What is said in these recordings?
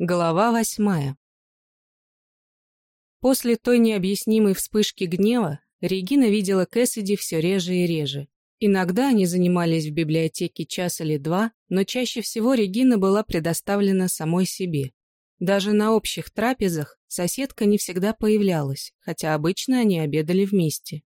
Глава восьмая. После той необъяснимой вспышки гнева Регина видела Кэссиди все реже и реже. Иногда они занимались в библиотеке час или два, но чаще всего Регина была предоставлена самой себе. Даже на общих трапезах соседка не всегда появлялась, хотя обычно они обедали вместе.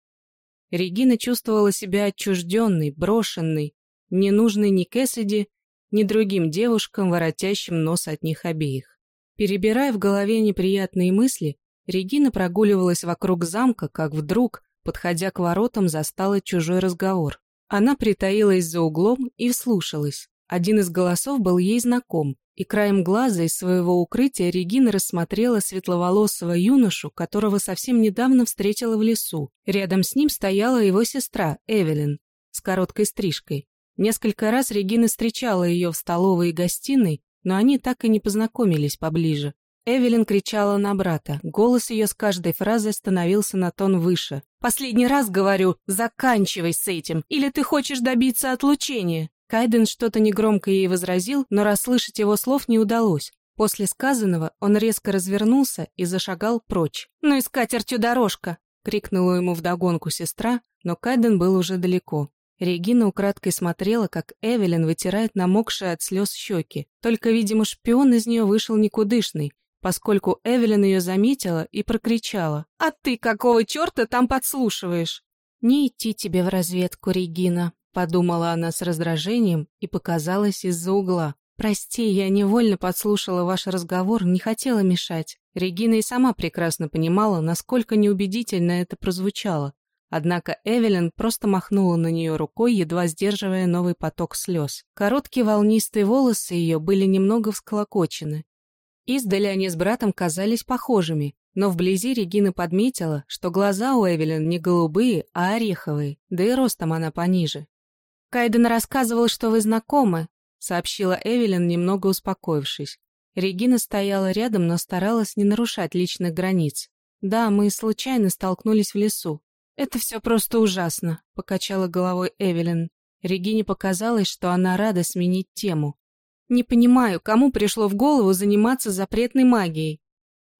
Регина чувствовала себя отчужденной, брошенной, ненужной ни Кэссиди, ни другим девушкам, воротящим нос от них обеих. Перебирая в голове неприятные мысли, Регина прогуливалась вокруг замка, как вдруг, подходя к воротам, застала чужой разговор. Она притаилась за углом и вслушалась. Один из голосов был ей знаком, и краем глаза из своего укрытия Регина рассмотрела светловолосого юношу, которого совсем недавно встретила в лесу. Рядом с ним стояла его сестра, Эвелин, с короткой стрижкой. Несколько раз Регина встречала ее в столовой и гостиной, но они так и не познакомились поближе. Эвелин кричала на брата. Голос ее с каждой фразой становился на тон выше. «Последний раз говорю, заканчивай с этим, или ты хочешь добиться отлучения?» Кайден что-то негромко ей возразил, но расслышать его слов не удалось. После сказанного он резко развернулся и зашагал прочь. «Ну и с катертью дорожка!» — крикнула ему вдогонку сестра, но Кайден был уже далеко. Регина украдкой смотрела, как Эвелин вытирает намокшие от слез щеки. Только, видимо, шпион из нее вышел никудышный, поскольку Эвелин ее заметила и прокричала. «А ты какого черта там подслушиваешь?» «Не идти тебе в разведку, Регина», — подумала она с раздражением и показалась из-за угла. «Прости, я невольно подслушала ваш разговор, не хотела мешать». Регина и сама прекрасно понимала, насколько неубедительно это прозвучало. Однако Эвелин просто махнула на нее рукой, едва сдерживая новый поток слез. Короткие волнистые волосы ее были немного всколокочены. Издали они с братом казались похожими, но вблизи Регина подметила, что глаза у Эвелин не голубые, а ореховые, да и ростом она пониже. «Кайден рассказывал, что вы знакомы», — сообщила Эвелин, немного успокоившись. Регина стояла рядом, но старалась не нарушать личных границ. «Да, мы случайно столкнулись в лесу. «Это все просто ужасно», — покачала головой Эвелин. Регине показалось, что она рада сменить тему. «Не понимаю, кому пришло в голову заниматься запретной магией?»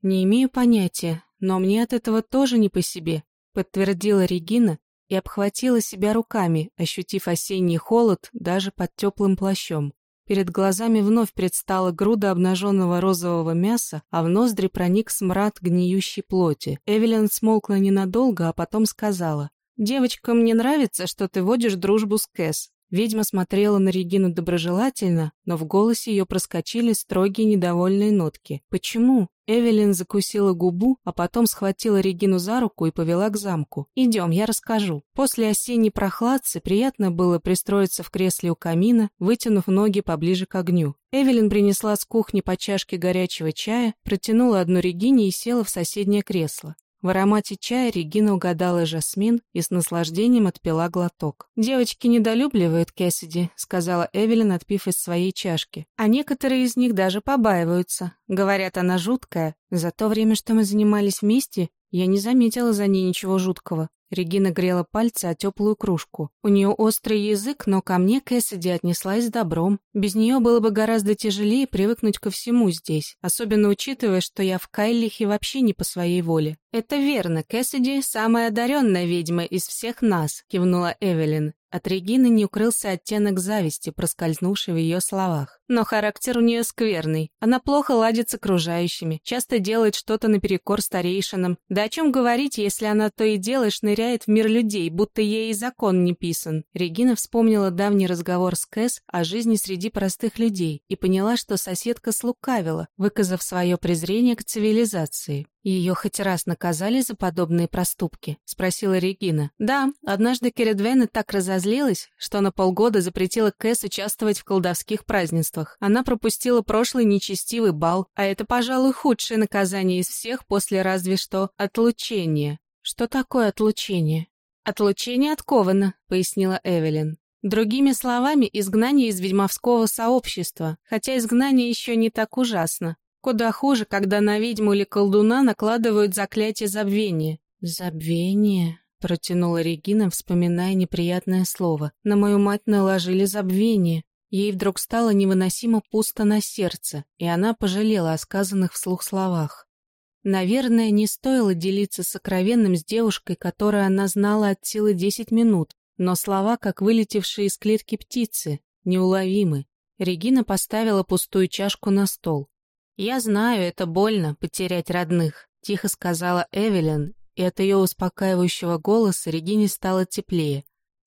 «Не имею понятия, но мне от этого тоже не по себе», — подтвердила Регина и обхватила себя руками, ощутив осенний холод даже под теплым плащом. Перед глазами вновь предстала груда обнаженного розового мяса, а в ноздри проник смрад гниющей плоти. Эвелин смолкла ненадолго, а потом сказала. «Девочка, мне нравится, что ты водишь дружбу с Кэс. Ведьма смотрела на Регину доброжелательно, но в голосе ее проскочили строгие недовольные нотки. «Почему?» Эвелин закусила губу, а потом схватила Регину за руку и повела к замку. «Идем, я расскажу». После осенней прохладцы приятно было пристроиться в кресле у камина, вытянув ноги поближе к огню. Эвелин принесла с кухни по чашке горячего чая, протянула одну Регине и села в соседнее кресло. В аромате чая Регина угадала жасмин и с наслаждением отпила глоток. «Девочки недолюбливают Кэссиди», — сказала Эвелин, отпив из своей чашки. «А некоторые из них даже побаиваются. Говорят, она жуткая. За то время, что мы занимались вместе, я не заметила за ней ничего жуткого. Регина грела пальцы о теплую кружку. У нее острый язык, но ко мне Кэссиди отнеслась с добром. Без нее было бы гораздо тяжелее привыкнуть ко всему здесь, особенно учитывая, что я в Кайлихе вообще не по своей воле. «Это верно, Кэссиди – самая одаренная ведьма из всех нас», – кивнула Эвелин. От Регины не укрылся оттенок зависти, проскользнувший в ее словах. Но характер у нее скверный. Она плохо ладит с окружающими, часто делает что-то наперекор старейшинам. Да о чем говорить, если она то и дело шныряет в мир людей, будто ей и закон не писан. Регина вспомнила давний разговор с Кэс о жизни среди простых людей и поняла, что соседка слукавила, выказав свое презрение к цивилизации. «Ее хоть раз наказали за подобные проступки?» — спросила Регина. «Да, однажды Кередвена так разозлилась, что на полгода запретила Кэс участвовать в колдовских празднествах. Она пропустила прошлый нечестивый бал, а это, пожалуй, худшее наказание из всех после разве что отлучения». «Что такое отлучение?» «Отлучение от Кована», — пояснила Эвелин. Другими словами, изгнание из ведьмовского сообщества, хотя изгнание еще не так ужасно. Куда хуже, когда на ведьму или колдуна накладывают заклятие забвения. «Забвение?» — протянула Регина, вспоминая неприятное слово. «На мою мать наложили забвение. Ей вдруг стало невыносимо пусто на сердце, и она пожалела о сказанных вслух словах. Наверное, не стоило делиться сокровенным с девушкой, которую она знала от силы десять минут, но слова, как вылетевшие из клетки птицы, неуловимы. Регина поставила пустую чашку на стол. «Я знаю, это больно, потерять родных», — тихо сказала Эвелин, и от ее успокаивающего голоса Регине стало теплее.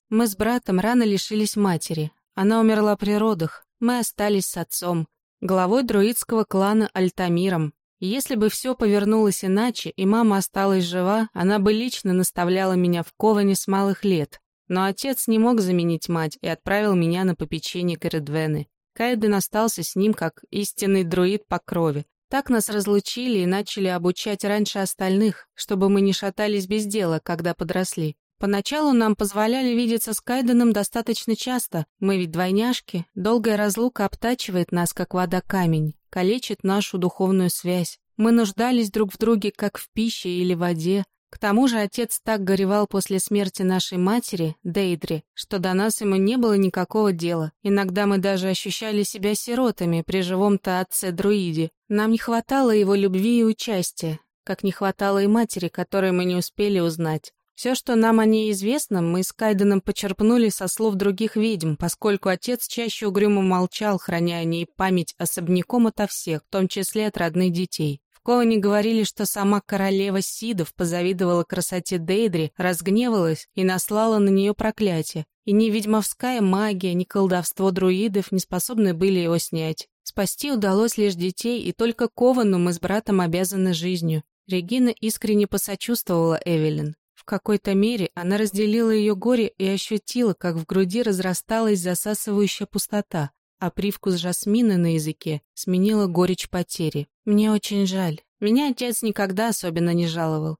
«Мы с братом рано лишились матери, она умерла при родах, мы остались с отцом, главой друидского клана Альтамиром. Если бы все повернулось иначе, и мама осталась жива, она бы лично наставляла меня в коване с малых лет. Но отец не мог заменить мать и отправил меня на попечение Каредвены. Кайден остался с ним как истинный друид по крови. Так нас разлучили и начали обучать раньше остальных, чтобы мы не шатались без дела, когда подросли. Поначалу нам позволяли видеться с Кайденом достаточно часто. Мы ведь двойняшки. Долгая разлука обтачивает нас, как вода камень, калечит нашу духовную связь. Мы нуждались друг в друге, как в пище или воде. К тому же отец так горевал после смерти нашей матери, Дейдри, что до нас ему не было никакого дела. Иногда мы даже ощущали себя сиротами при живом-то отце-друиде. Нам не хватало его любви и участия, как не хватало и матери, которой мы не успели узнать. Все, что нам о ней известно, мы с Кайденом почерпнули со слов других ведьм, поскольку отец чаще угрюмо молчал, храня о ней память особняком ото всех, в том числе от родных детей. В Коване говорили, что сама королева Сидов позавидовала красоте Дейдри, разгневалась и наслала на нее проклятие. И ни ведьмовская магия, ни колдовство друидов не способны были его снять. Спасти удалось лишь детей, и только Ковану мы с братом обязаны жизнью. Регина искренне посочувствовала Эвелин. В какой-то мере она разделила ее горе и ощутила, как в груди разрасталась засасывающая пустота, а привкус жасмина на языке сменила горечь потери. «Мне очень жаль. Меня отец никогда особенно не жаловал.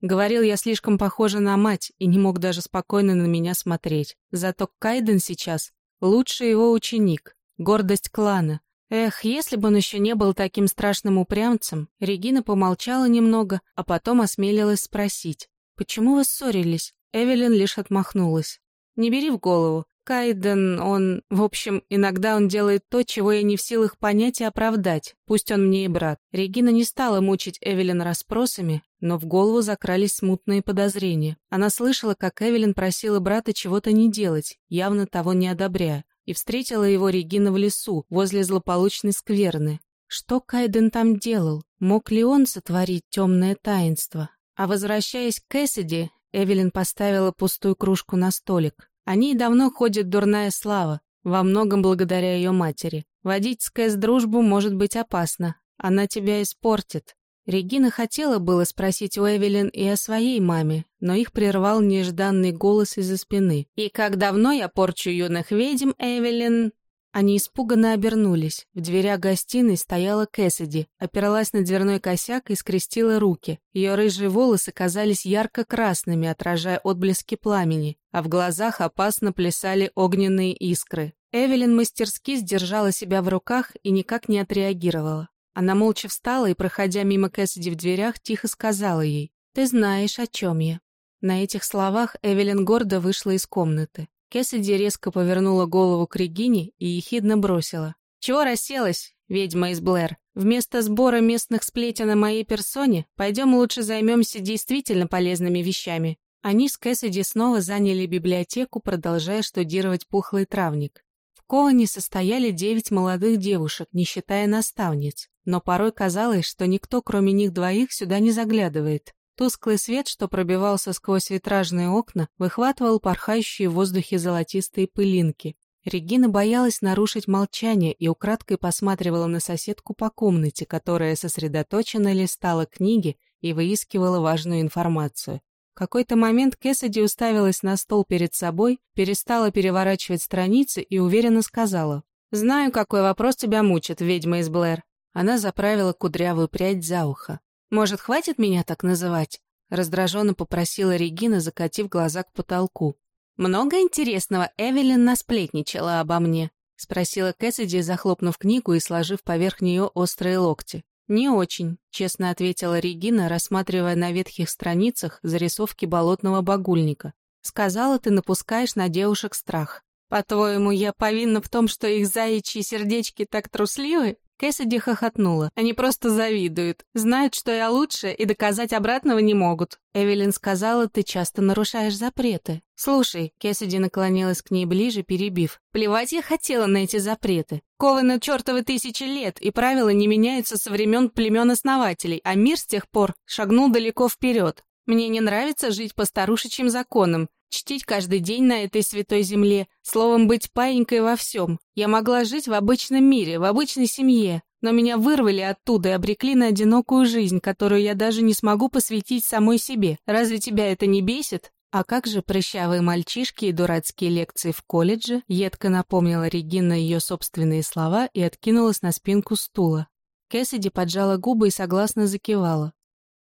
Говорил, я слишком похожа на мать и не мог даже спокойно на меня смотреть. Зато Кайден сейчас лучший его ученик, гордость клана. Эх, если бы он еще не был таким страшным упрямцем, Регина помолчала немного, а потом осмелилась спросить. «Почему вы ссорились?» Эвелин лишь отмахнулась. «Не бери в голову. Кайден, он... В общем, иногда он делает то, чего я не в силах понять и оправдать. Пусть он мне и брат». Регина не стала мучить Эвелин расспросами, но в голову закрались смутные подозрения. Она слышала, как Эвелин просила брата чего-то не делать, явно того не одобряя, и встретила его Регина в лесу, возле злополучной скверны. Что Кайден там делал? Мог ли он сотворить темное таинство? А возвращаясь к Кэссиди, Эвелин поставила пустую кружку на столик. О ней давно ходит дурная слава, во многом благодаря ее матери. Водить с дружбу может быть опасно, она тебя испортит. Регина хотела было спросить у Эвелин и о своей маме, но их прервал нежданный голос из-за спины. «И как давно я порчу юных ведьм, Эвелин?» Они испуганно обернулись. В дверях гостиной стояла Кэссиди, опиралась на дверной косяк и скрестила руки. Ее рыжие волосы казались ярко-красными, отражая отблески пламени, а в глазах опасно плясали огненные искры. Эвелин мастерски сдержала себя в руках и никак не отреагировала. Она молча встала и, проходя мимо Кэссиди в дверях, тихо сказала ей «Ты знаешь, о чем я». На этих словах Эвелин гордо вышла из комнаты. Кэссиди резко повернула голову к Регине и ехидно бросила. «Чего расселась, ведьма из Блэр? Вместо сбора местных сплетен о моей персоне пойдем лучше займемся действительно полезными вещами». Они с Кэссиди снова заняли библиотеку, продолжая штудировать пухлый травник. В Коване состояли девять молодых девушек, не считая наставниц, но порой казалось, что никто, кроме них двоих, сюда не заглядывает. Тусклый свет, что пробивался сквозь витражные окна, выхватывал порхающие в воздухе золотистые пылинки. Регина боялась нарушить молчание и украдкой посматривала на соседку по комнате, которая сосредоточенно листала книги и выискивала важную информацию. В какой-то момент Кэссиди уставилась на стол перед собой, перестала переворачивать страницы и уверенно сказала. «Знаю, какой вопрос тебя мучит, ведьма из Блэр». Она заправила кудрявую прядь за ухо. «Может, хватит меня так называть?» Раздраженно попросила Регина, закатив глаза к потолку. «Много интересного Эвелин насплетничала обо мне», спросила Кэссиди, захлопнув книгу и сложив поверх нее острые локти. «Не очень», — честно ответила Регина, рассматривая на ветхих страницах зарисовки болотного багульника. «Сказала, ты напускаешь на девушек страх. По-твоему, я повинна в том, что их заячьи сердечки так трусливы? Кэссиди хохотнула. Они просто завидуют. Знают, что я лучше, и доказать обратного не могут. Эвелин сказала, ты часто нарушаешь запреты. Слушай, Кэссиди наклонилась к ней ближе, перебив. Плевать я хотела на эти запреты. Кованы чертовы тысячи лет, и правила не меняются со времен племен основателей, а мир с тех пор шагнул далеко вперед. Мне не нравится жить по старушечьим законам, чтить каждый день на этой святой земле, словом, быть паинькой во всем. Я могла жить в обычном мире, в обычной семье, но меня вырвали оттуда и обрекли на одинокую жизнь, которую я даже не смогу посвятить самой себе. Разве тебя это не бесит? А как же прыщавые мальчишки и дурацкие лекции в колледже? Едко напомнила Регина ее собственные слова и откинулась на спинку стула. Кэссиди поджала губы и согласно закивала.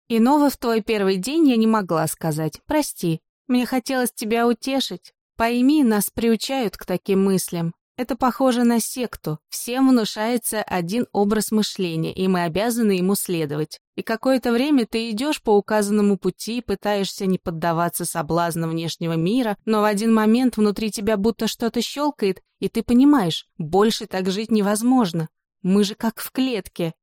«Иного в твой первый день я не могла сказать. Прости. Мне хотелось тебя утешить. Пойми, нас приучают к таким мыслям. Это похоже на секту. Всем внушается один образ мышления, и мы обязаны ему следовать. И какое-то время ты идешь по указанному пути, пытаешься не поддаваться соблазнам внешнего мира, но в один момент внутри тебя будто что-то щелкает, и ты понимаешь, больше так жить невозможно. Мы же как в клетке,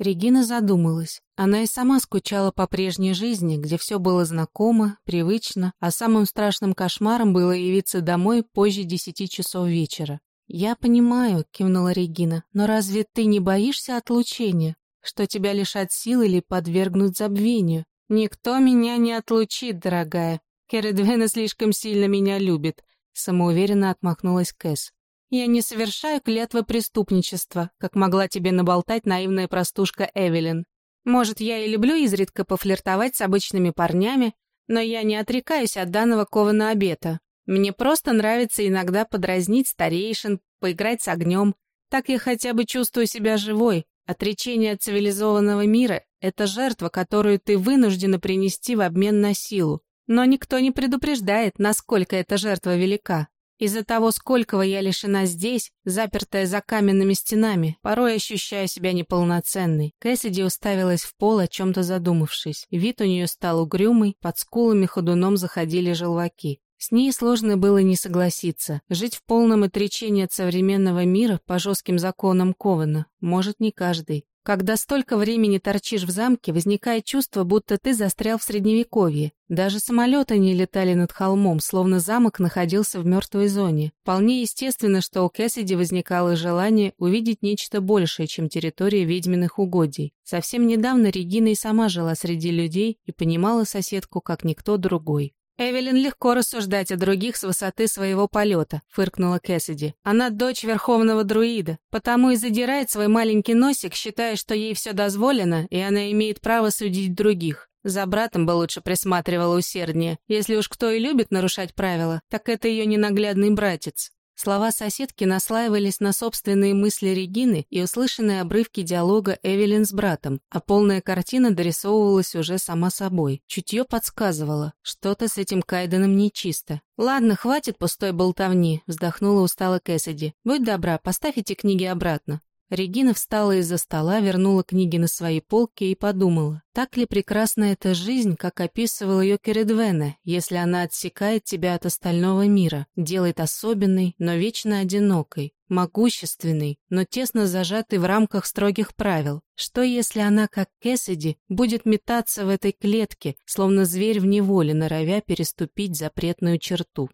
Регина задумалась. Она и сама скучала по прежней жизни, где все было знакомо, привычно, а самым страшным кошмаром было явиться домой позже десяти часов вечера. «Я понимаю», — кивнула Регина, — «но разве ты не боишься отлучения, что тебя лишат сил или подвергнут забвению? Никто меня не отлучит, дорогая. Кередвена слишком сильно меня любит», — самоуверенно отмахнулась Кэс. Я не совершаю клятвы преступничества, как могла тебе наболтать наивная простушка Эвелин. Может, я и люблю изредка пофлиртовать с обычными парнями, но я не отрекаюсь от данного кована обета. Мне просто нравится иногда подразнить старейшин, поиграть с огнем. Так я хотя бы чувствую себя живой. Отречение от цивилизованного мира — это жертва, которую ты вынуждена принести в обмен на силу. Но никто не предупреждает, насколько эта жертва велика. Из-за того, сколького я лишена здесь, запертая за каменными стенами, порой ощущаю себя неполноценной. Кэссиди уставилась в пол, о чем-то задумавшись. Вид у нее стал угрюмый, под скулами ходуном заходили желваки. С ней сложно было не согласиться. Жить в полном отречении от современного мира по жестким законам Кована может не каждый. Когда столько времени торчишь в замке, возникает чувство, будто ты застрял в средневековье. Даже самолеты не летали над холмом, словно замок находился в мертвой зоне. Вполне естественно, что у Кэссиди возникало желание увидеть нечто большее, чем территория ведьминых угодий. Совсем недавно Регина и сама жила среди людей и понимала соседку, как никто другой. «Эвелин легко рассуждать о других с высоты своего полета», — фыркнула Кэссиди. «Она дочь верховного друида, потому и задирает свой маленький носик, считая, что ей все дозволено, и она имеет право судить других. За братом бы лучше присматривала усерднее. Если уж кто и любит нарушать правила, так это ее ненаглядный братец. Слова соседки наслаивались на собственные мысли Регины и услышанные обрывки диалога Эвелин с братом, а полная картина дорисовывалась уже сама собой. Чутье подсказывало, что-то с этим Кайденом нечисто. «Ладно, хватит пустой болтовни», — вздохнула устало Кэссиди. «Будь добра, поставь эти книги обратно». Регина встала из-за стола, вернула книги на свои полки и подумала, так ли прекрасна эта жизнь, как описывал ее Кередвене, если она отсекает тебя от остального мира, делает особенной, но вечно одинокой, могущественной, но тесно зажатой в рамках строгих правил. Что если она, как Кэссиди, будет метаться в этой клетке, словно зверь в неволе, норовя переступить запретную черту?